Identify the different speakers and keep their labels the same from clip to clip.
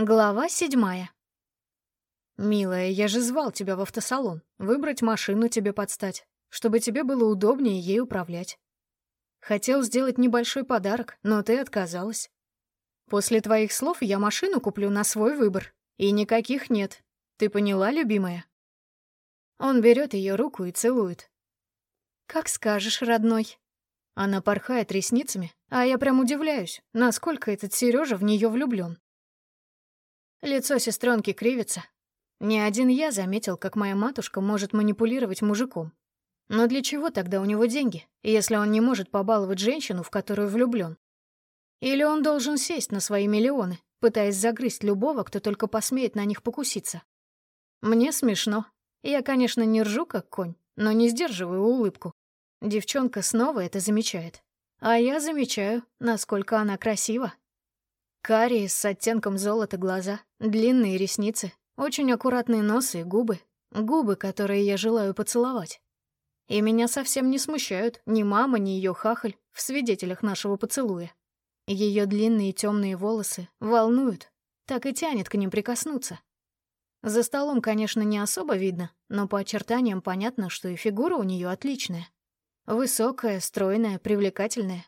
Speaker 1: Глава седьмая.
Speaker 2: «Милая, я же звал тебя в автосалон. Выбрать машину тебе подстать, чтобы тебе было удобнее ей управлять. Хотел сделать небольшой подарок, но ты отказалась. После твоих слов я машину куплю на свой выбор. И никаких нет. Ты поняла, любимая?» Он берет ее руку и целует.
Speaker 1: «Как скажешь, родной».
Speaker 2: Она порхает ресницами, а я прям удивляюсь, насколько этот Сережа в нее влюблен. Лицо сестренки кривится. Не один я заметил, как моя матушка может манипулировать мужиком. Но для чего тогда у него деньги, если он не может побаловать женщину, в которую влюблен? Или он должен сесть на свои миллионы, пытаясь загрызть любого, кто только посмеет на них покуситься? Мне смешно. Я, конечно, не ржу, как конь, но не сдерживаю улыбку. Девчонка снова это замечает. А я замечаю, насколько она красива. Карие с оттенком золота глаза, длинные ресницы, очень аккуратные носы и губы. Губы, которые я желаю поцеловать. И меня совсем не смущают ни мама, ни ее хахаль в свидетелях нашего поцелуя. Ее длинные темные волосы волнуют, так и тянет к ним прикоснуться. За столом, конечно, не особо видно, но по очертаниям понятно, что и фигура у нее отличная. Высокая, стройная, привлекательная,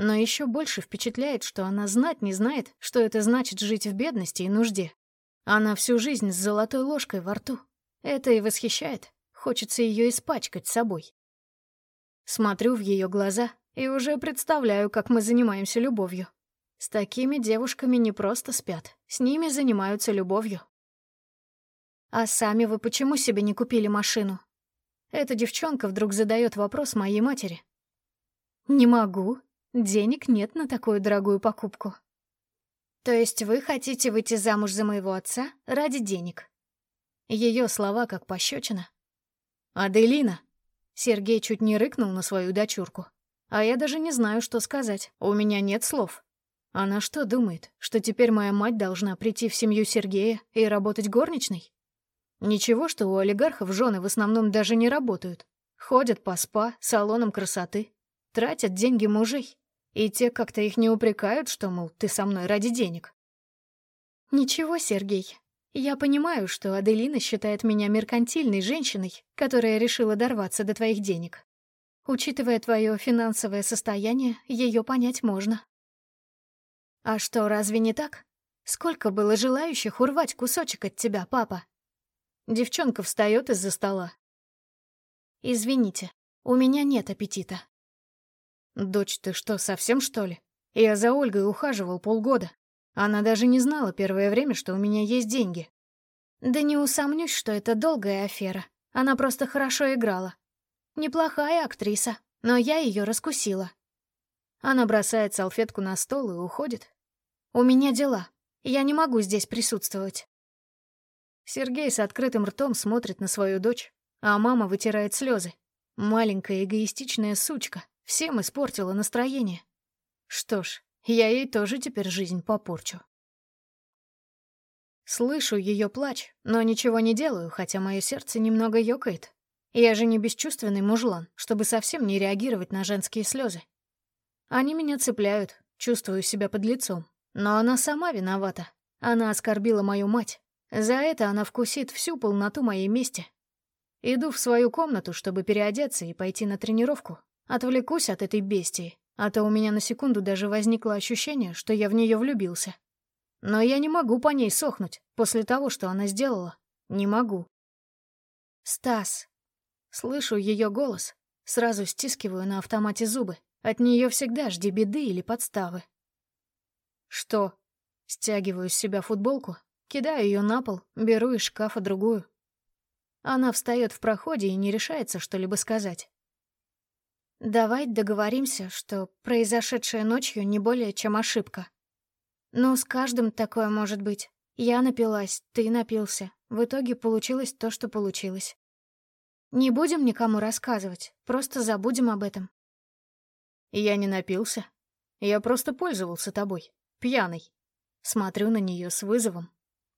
Speaker 2: но еще больше впечатляет, что она знать не знает, что это значит жить в бедности и нужде. Она всю жизнь с золотой ложкой во рту. Это и восхищает. Хочется ее испачкать собой. Смотрю в ее глаза и уже представляю, как мы занимаемся любовью. С такими девушками не просто спят, с ними занимаются любовью.
Speaker 1: «А сами вы почему себе не купили машину?»
Speaker 2: Эта девчонка вдруг задает вопрос моей матери.
Speaker 1: «Не могу», Денег нет на такую дорогую покупку. То есть вы хотите выйти замуж за моего отца ради денег?
Speaker 2: Ее слова как пощечина. «Аделина!» Сергей чуть не рыкнул на свою дочурку. А я даже не знаю, что сказать. У меня нет слов. Она что думает, что теперь моя мать должна прийти в семью Сергея и работать горничной? Ничего, что у олигархов жены в основном даже не работают. Ходят по спа, салонам красоты, тратят деньги мужей. И те как-то их не упрекают, что, мол, ты со мной ради денег.
Speaker 1: Ничего, Сергей. Я понимаю, что Аделина считает меня меркантильной женщиной, которая решила дорваться до твоих денег. Учитывая твое финансовое состояние, ее понять можно. А что, разве не так? Сколько было желающих урвать кусочек от тебя, папа?
Speaker 2: Девчонка встает из-за стола.
Speaker 1: Извините, у меня нет аппетита.
Speaker 2: «Дочь, ты что, совсем что ли? Я за Ольгой ухаживал полгода. Она даже не знала первое время, что у меня есть деньги».
Speaker 1: «Да не усомнюсь, что это долгая афера. Она просто хорошо играла. Неплохая актриса, но я ее раскусила».
Speaker 2: Она бросает салфетку на стол и уходит.
Speaker 1: «У меня дела. Я не могу здесь присутствовать».
Speaker 2: Сергей с открытым ртом смотрит на свою дочь, а мама вытирает слезы. Маленькая эгоистичная сучка. Всем испортила настроение. Что ж, я ей тоже теперь жизнь попорчу. Слышу ее плач, но ничего не делаю, хотя мое сердце немного ёкает. Я же не бесчувственный мужлан, чтобы совсем не реагировать на женские слезы. Они меня цепляют, чувствую себя под лицом. Но она сама виновата. Она оскорбила мою мать. За это она вкусит всю полноту моей мести. Иду в свою комнату, чтобы переодеться и пойти на тренировку. Отвлекусь от этой бестии, а то у меня на секунду даже возникло ощущение, что я в нее влюбился. Но я не могу по ней сохнуть после того, что она сделала. Не могу.
Speaker 1: «Стас!»
Speaker 2: Слышу ее голос, сразу стискиваю на автомате зубы. От нее всегда жди беды или подставы. «Что?» Стягиваю с себя футболку, кидаю ее на пол, беру из шкафа другую. Она встает в проходе и не решается что-либо сказать.
Speaker 1: Давай договоримся, что произошедшее ночью не более чем ошибка. Ну, с каждым такое может быть. Я напилась, ты напился. В итоге получилось то, что получилось. Не будем никому рассказывать, просто забудем об этом.
Speaker 2: Я не напился. Я просто пользовался тобой, пьяный. Смотрю на нее с вызовом.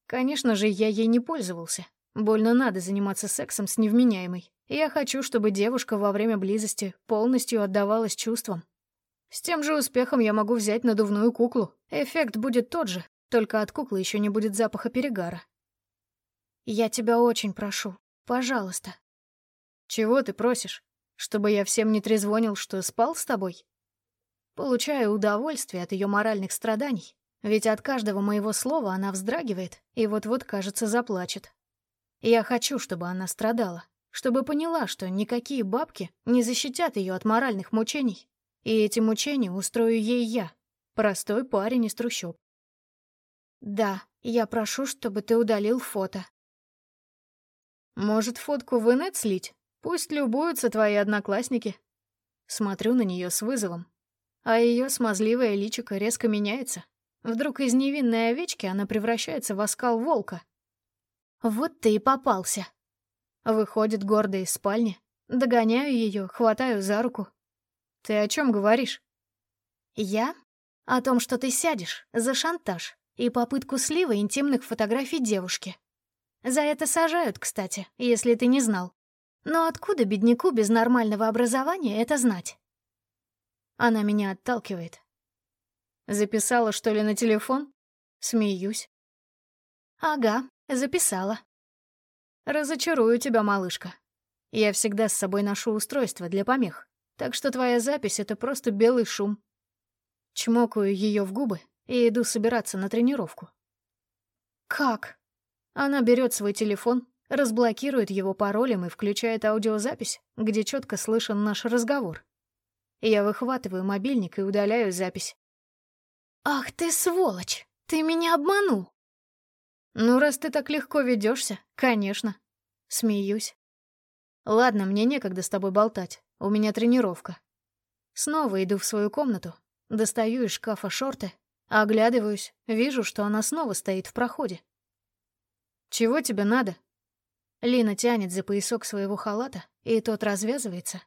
Speaker 2: Конечно же, я ей не пользовался. Больно надо заниматься сексом с невменяемой. Я хочу, чтобы девушка во время близости полностью отдавалась чувствам. С тем же успехом я могу взять надувную куклу. Эффект будет тот же,
Speaker 1: Только от куклы еще не будет запаха перегара. Я тебя очень прошу, пожалуйста. Чего ты просишь? Чтобы я всем не трезвонил, что спал с тобой? Получаю удовольствие от ее моральных страданий, ведь от каждого моего слова она вздрагивает и вот-вот, кажется, заплачет. Я хочу, чтобы она страдала, чтобы поняла, что никакие бабки не защитят ее от моральных мучений, и эти мучения устрою ей я, простой парень из трущоб. Да, я прошу, чтобы ты удалил фото. Может, фотку в инет слить? Пусть любуются твои одноклассники. Смотрю на нее с вызовом, а ее смазливое личико резко меняется. Вдруг из невинной овечки она превращается в оскал волка. Вот ты и попался. Выходит гордо из спальни. Догоняю ее, хватаю за руку. Ты о чем говоришь? Я? О том, что ты сядешь за шантаж и попытку слива интимных фотографий девушки. За это сажают, кстати, если ты не знал. Но откуда бедняку без нормального образования это знать? Она меня отталкивает. Записала, что ли, на телефон? Смеюсь. Ага, записала. Разочарую тебя, малышка. Я всегда с собой ношу устройство для помех, так что твоя запись — это просто белый шум. Чмокаю ее в губы и иду собираться на тренировку. Как? Она берет свой телефон, разблокирует его паролем и включает аудиозапись, где четко слышен наш разговор. Я выхватываю мобильник и удаляю запись. «Ах ты сволочь! Ты меня обманул!» «Ну, раз ты так легко ведешься, конечно». Смеюсь. «Ладно, мне некогда с тобой болтать, у меня тренировка». Снова иду в свою комнату, достаю из шкафа шорты, оглядываюсь, вижу, что она снова стоит в проходе. «Чего тебе надо?» Лина тянет за поясок своего халата, и тот развязывается.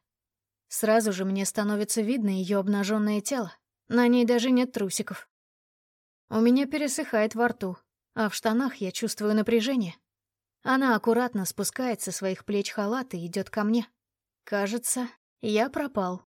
Speaker 1: Сразу же мне становится видно ее обнаженное тело. На ней даже нет трусиков. У меня пересыхает во рту, а в штанах я чувствую напряжение. Она аккуратно спускает со своих плеч халат и идет ко мне. Кажется, я пропал.